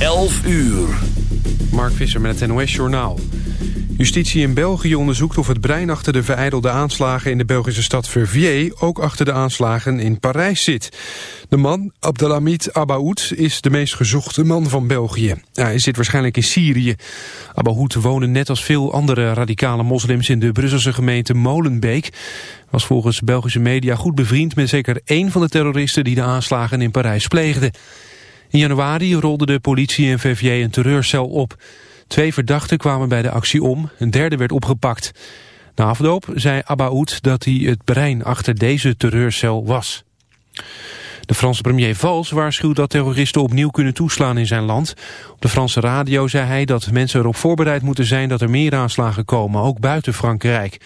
11 uur. Mark Visser met het NOS Journaal. Justitie in België onderzoekt of het brein achter de vereidelde aanslagen... in de Belgische stad Verviers ook achter de aanslagen in Parijs zit. De man, Abdelhamid Abaoud, is de meest gezochte man van België. Hij zit waarschijnlijk in Syrië. Abaoud woonde net als veel andere radicale moslims... in de Brusselse gemeente Molenbeek. Was volgens Belgische media goed bevriend met zeker één van de terroristen... die de aanslagen in Parijs pleegden. In januari rolde de politie en VVJ een terreurcel op. Twee verdachten kwamen bij de actie om, een derde werd opgepakt. Na afloop zei Abaoud dat hij het brein achter deze terreurcel was. De Franse premier Valls waarschuwt dat terroristen opnieuw kunnen toeslaan in zijn land. Op de Franse radio zei hij dat mensen erop voorbereid moeten zijn dat er meer aanslagen komen, ook buiten Frankrijk.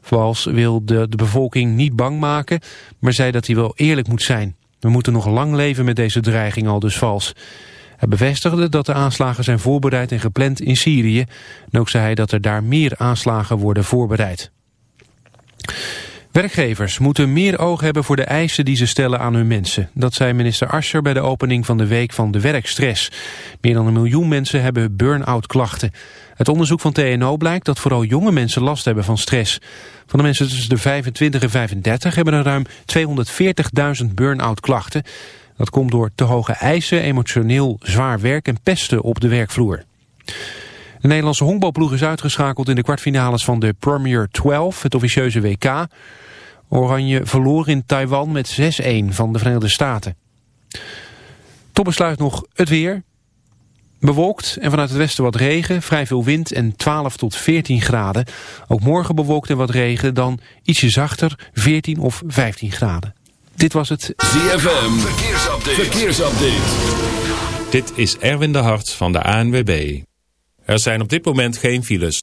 Valls wil de, de bevolking niet bang maken, maar zei dat hij wel eerlijk moet zijn. We moeten nog lang leven met deze dreiging al dus vals. Hij bevestigde dat de aanslagen zijn voorbereid en gepland in Syrië. En ook zei hij dat er daar meer aanslagen worden voorbereid. Werkgevers moeten meer oog hebben voor de eisen die ze stellen aan hun mensen. Dat zei minister Ascher bij de opening van de Week van de Werkstress. Meer dan een miljoen mensen hebben burn-out klachten. Het onderzoek van TNO blijkt dat vooral jonge mensen last hebben van stress. Van de mensen tussen de 25 en 35 hebben er ruim 240.000 burn-out klachten. Dat komt door te hoge eisen, emotioneel zwaar werk en pesten op de werkvloer. De Nederlandse honkbalploeg is uitgeschakeld in de kwartfinales van de Premier 12, het officieuze WK. Oranje verloor in Taiwan met 6-1 van de Verenigde Staten. Tot besluit nog het weer. Bewolkt en vanuit het westen wat regen, vrij veel wind en 12 tot 14 graden. Ook morgen bewolkt en wat regen, dan ietsje zachter, 14 of 15 graden. Dit was het ZFM Verkeersupdate. Verkeersupdate. Dit is Erwin de Hart van de ANWB. Er zijn op dit moment geen files.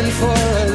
Looking for a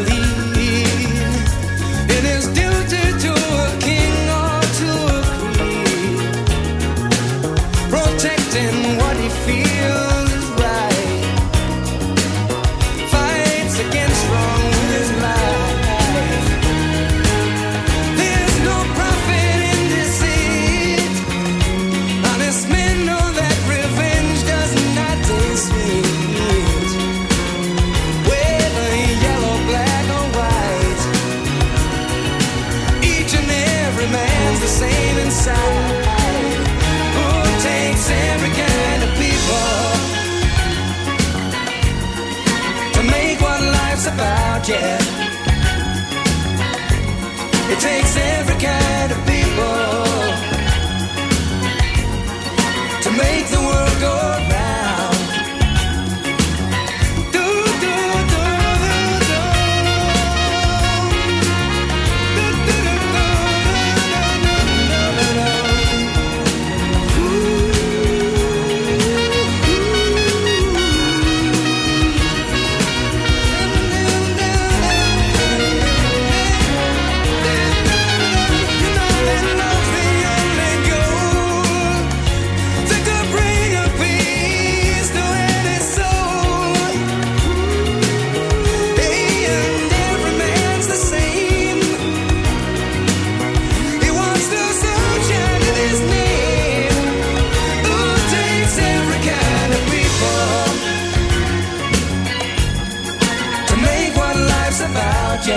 It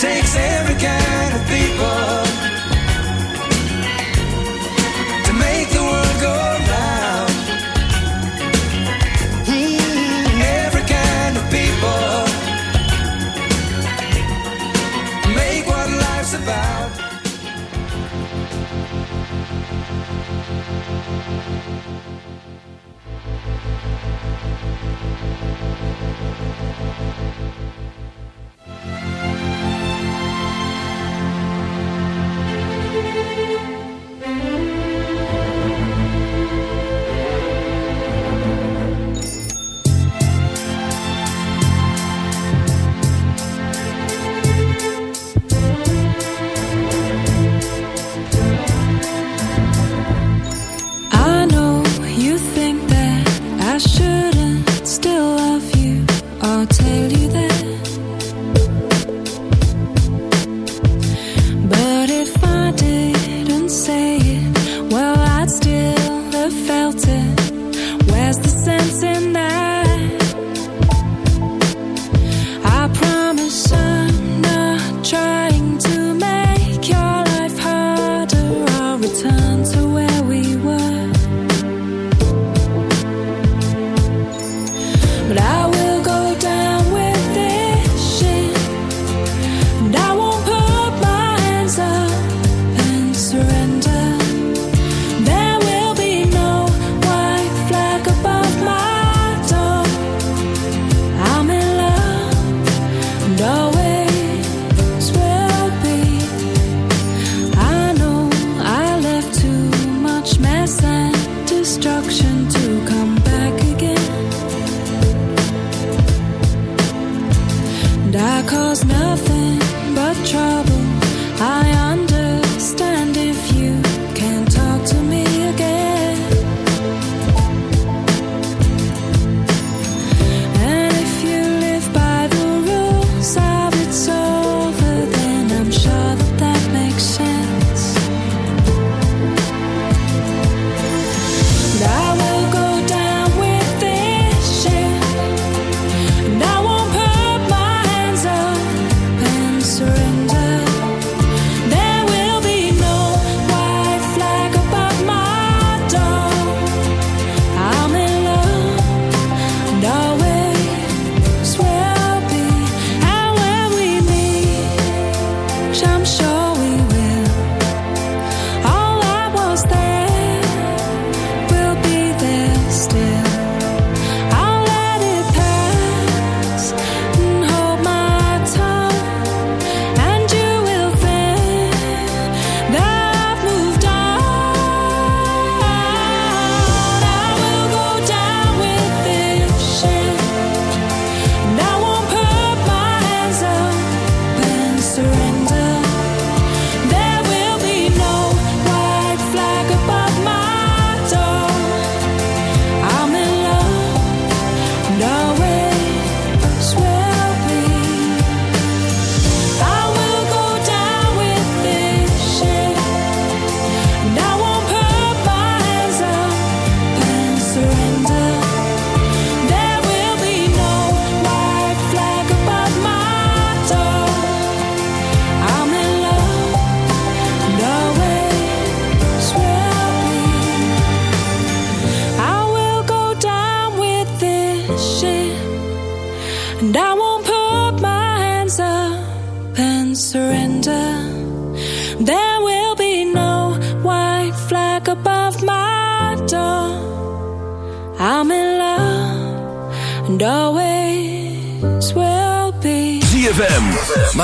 takes every kind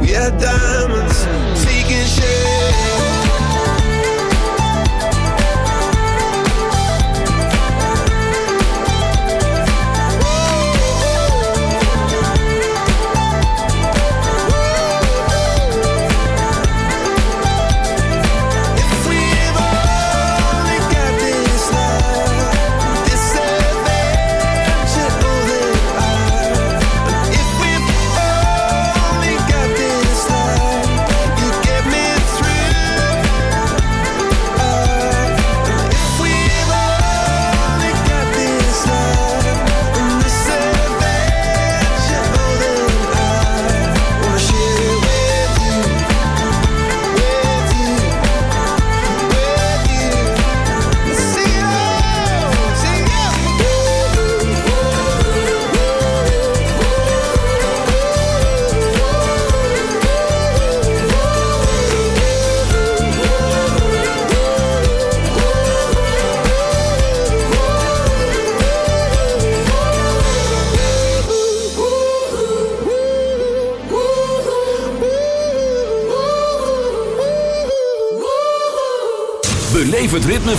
We are done.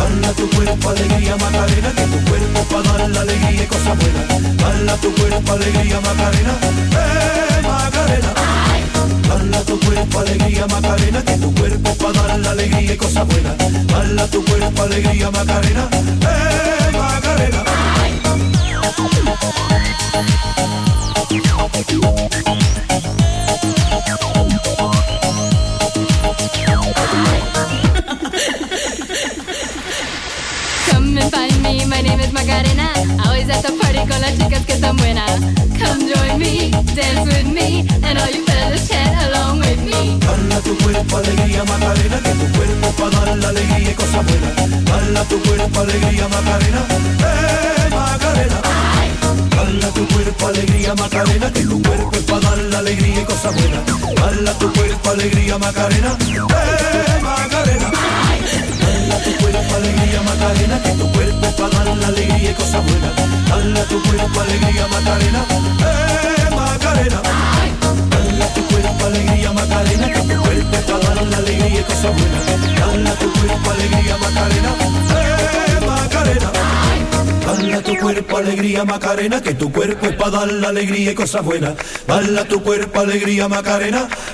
Hala tu cuerpo alegría Macarena, que tu cuerpo para dar la alegría y cosas buenas. Hala tu cuerpo alegría Macarena, eh Macarena. Hala tu cuerpo alegría Macarena, que tu cuerpo para dar la alegría y cosas buenas. Hala tu cuerpo alegría Macarena, eh Always at the party con las chicas que están buenas. Come join me, dance with me, and all you fellas chat along with me. Hala tu cuerpo alegría Macarena, que tu cuerpo para dar la alegría y cosas buenas. Hala tu cuerpo alegría Macarena, eh Macarena. Hala tu cuerpo alegría Macarena, que tu cuerpo es para dar la alegría y cosas buenas. Hala tu cuerpo alegría Macarena, eh Macarena. Hala tu cuerpo alegría Macarena, que tu cuerpo para dar la alegría y cosas buenas. Hala tu cuerpo alegría Macarena, eh Macarena. Hala tu cuerpo alegría Macarena, que tu cuerpo es para dar la alegría y cosas buenas. Hala tu cuerpo alegría Macarena, eh Macarena. Hala tu cuerpo alegría Macarena, que tu cuerpo es para dar la alegría y cosas buenas. Hala tu cuerpo alegría Macarena, eh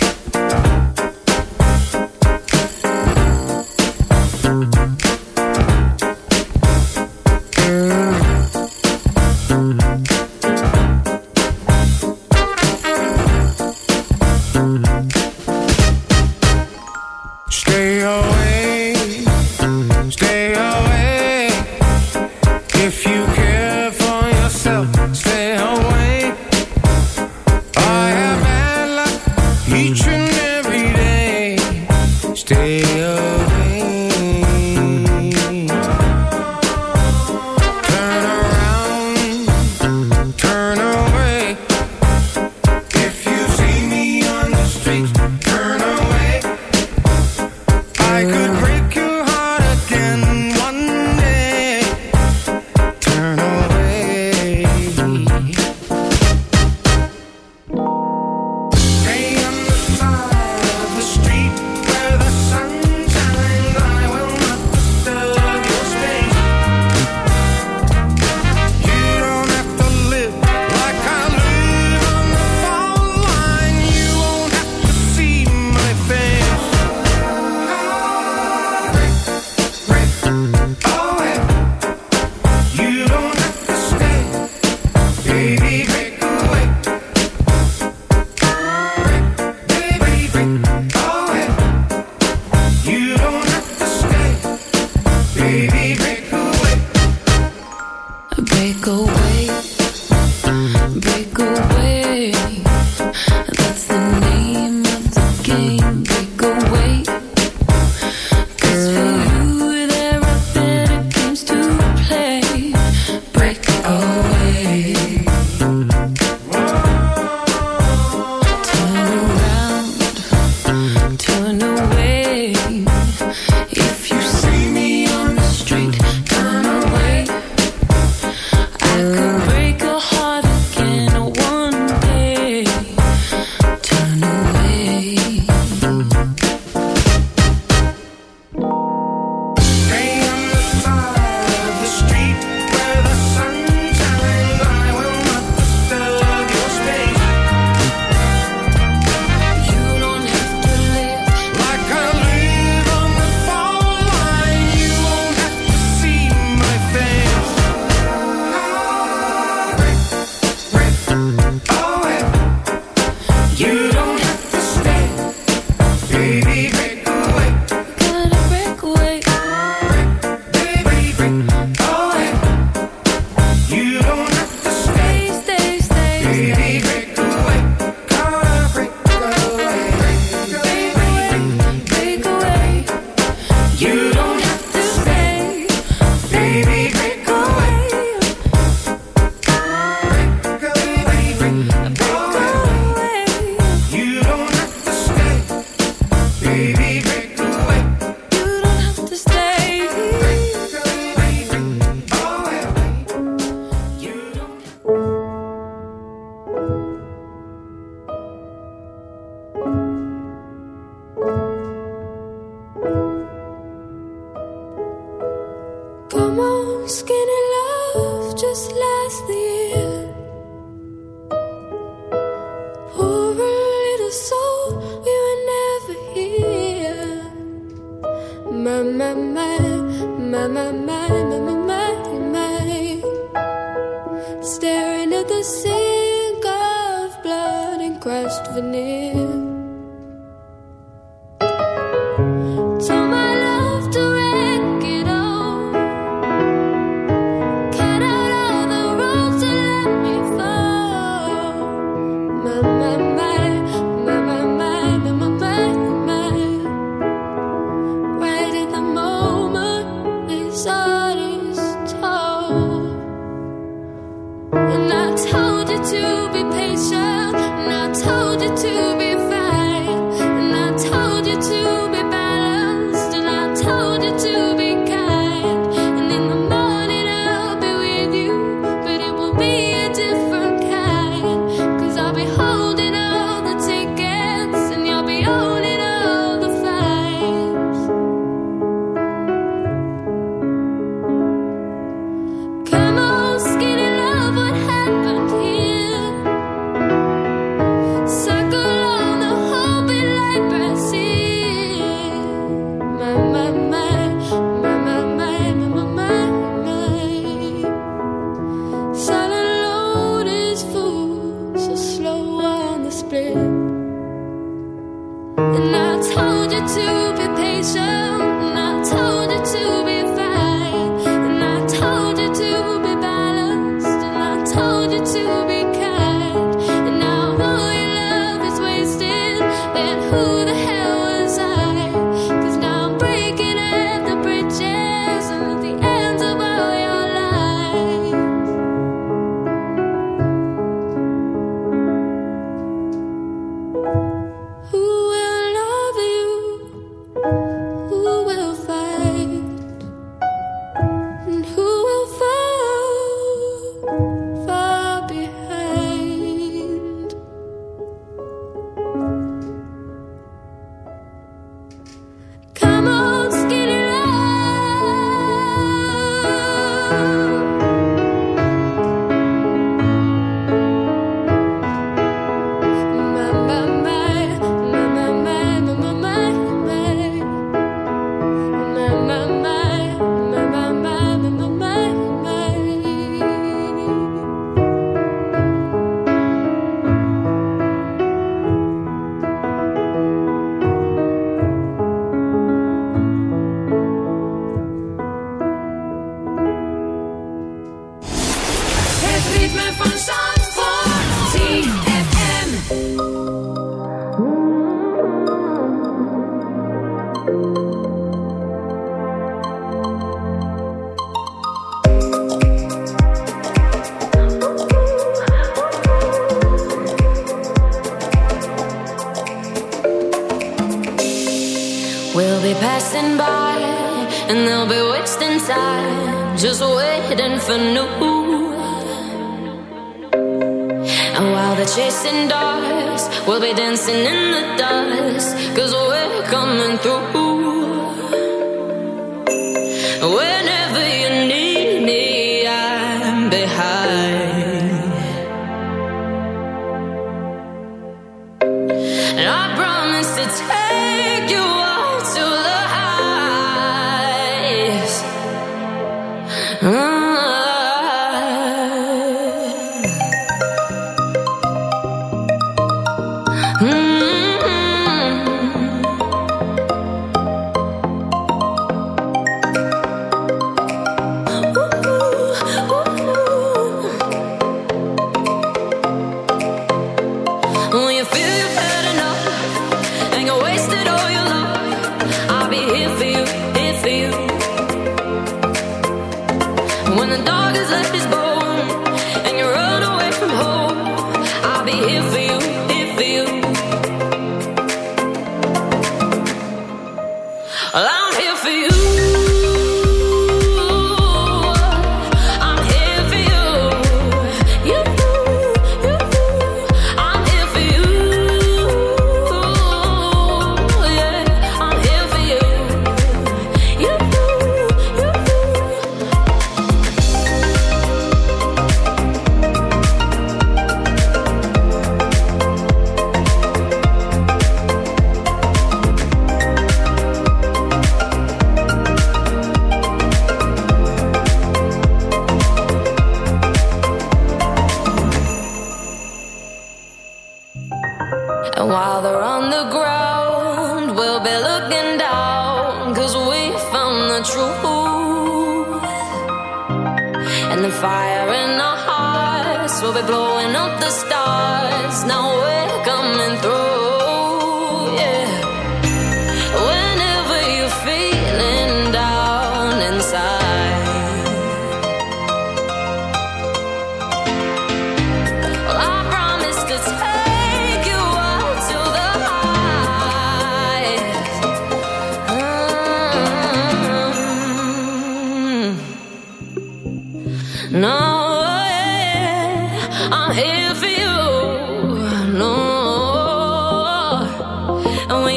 Crushed veneer. for new. And while they're chasing dogs, we'll be dancing in the dark.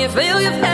feel your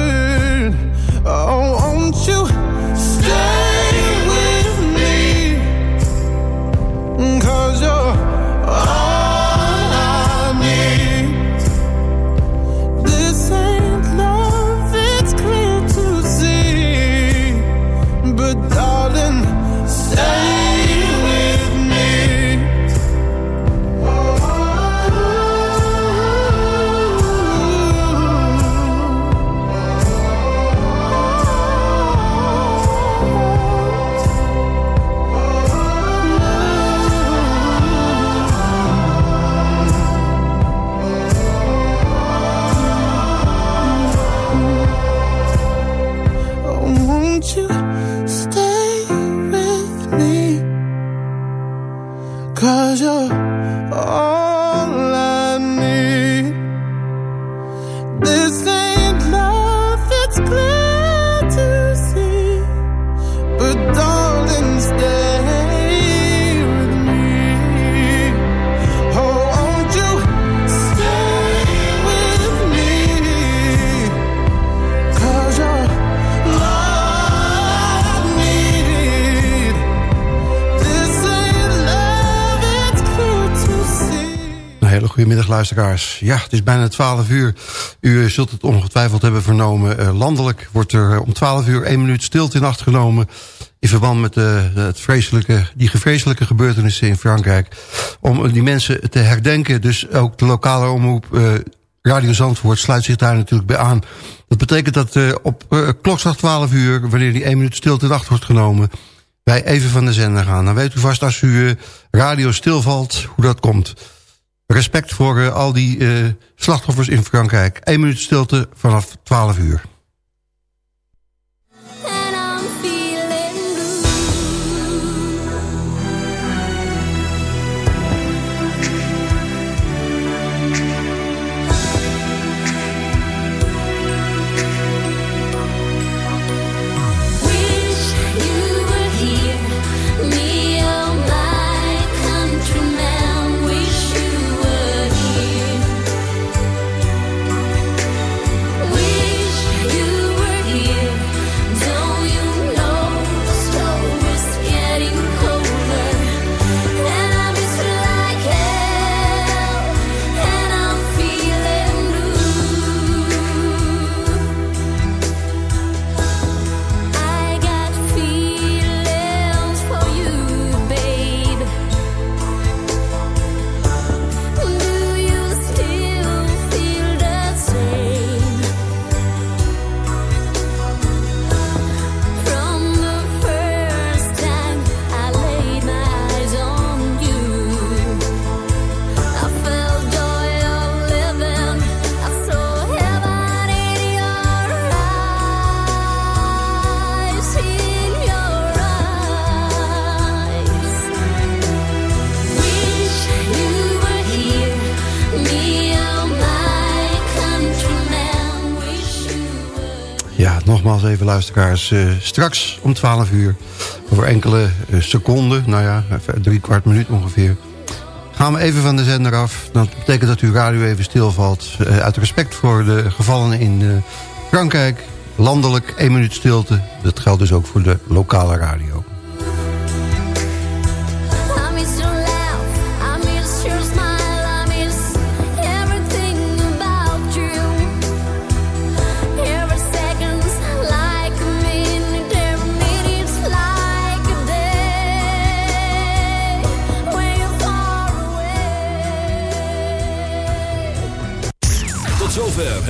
Luisteraars. Ja, het is bijna 12 uur. U eh, zult het ongetwijfeld hebben vernomen. Eh, landelijk wordt er eh, om 12 uur 1 minuut stilte in acht genomen... in verband met eh, het vreselijke, die vreselijke gebeurtenissen in Frankrijk. Om die mensen te herdenken. Dus ook de lokale omroep Radio Zandvoort sluit zich daar natuurlijk bij aan. Dat betekent dat op klokslag 12 uur... wanneer die 1 minuut stilte in acht wordt genomen... wij even van de zender gaan. Dan weet u vast als u radio stilvalt hoe dat komt... Respect voor eh, al die eh, slachtoffers in Frankrijk. 1 minuut stilte vanaf 12 uur. Even luisteraars. eh, straks om 12 uur, over enkele eh, seconden, nou ja, even drie kwart minuut ongeveer... gaan we even van de zender af. Dat betekent dat uw radio even stilvalt. Eh, uit respect voor de gevallenen in eh, Frankrijk. Landelijk, één minuut stilte. Dat geldt dus ook voor de lokale radio.